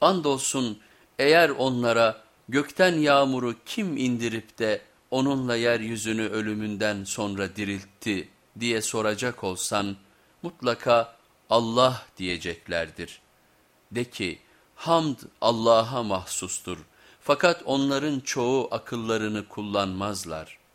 Andolsun eğer onlara gökten yağmuru kim indirip de onunla yeryüzünü ölümünden sonra diriltti diye soracak olsan mutlaka Allah diyeceklerdir. De ki hamd Allah'a mahsustur fakat onların çoğu akıllarını kullanmazlar.''